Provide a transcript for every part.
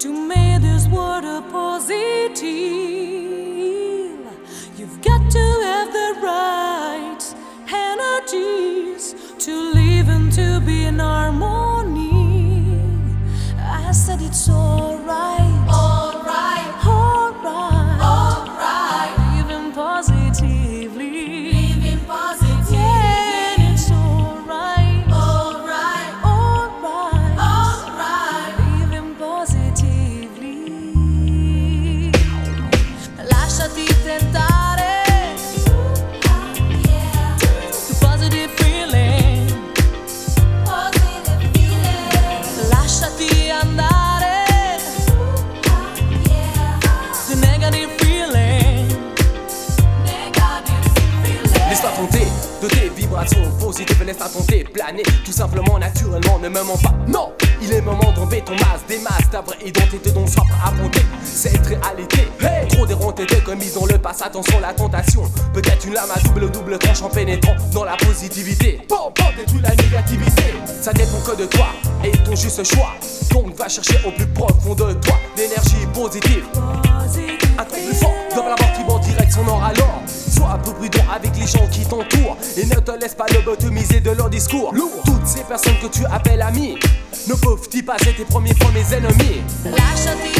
to make this world a positive. You've got to have the right energies to live and to be in harmony. I said it's all. Laisse-toi tenter de tes vibrations positives, laisse-toi tenter, planer tout simplement, naturellement, ne me mens pas. Non, il est moment d'enlever ton masque, des masques, ta vraie identité dont prêt à affronter cette réalité. Hey Trop déronté de commis dans le passé, attention la tentation. Peut-être une lame à double double tranche en pénétrant dans la positivité. Bon, bon, détruis la négativité. Ça dépend que de toi et ton juste choix. Donc va chercher au plus profond de toi l'énergie positive. Gens qui t'entourent. Et ne te laisse pas lobotomiser de leur discours. Toutes ces personnes que tu appelles amis Ne peuvent-ils pas être tes premiers premiers ennemis? Lasciati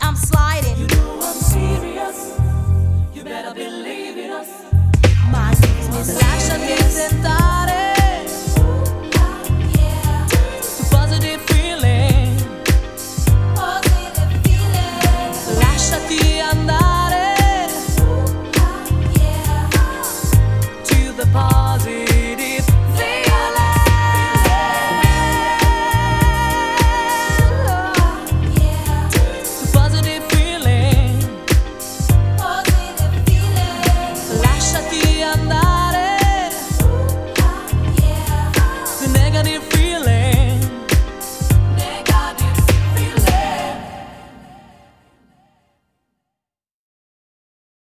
I'm sliding. You know I'm serious. You better believe in us. Más mis actions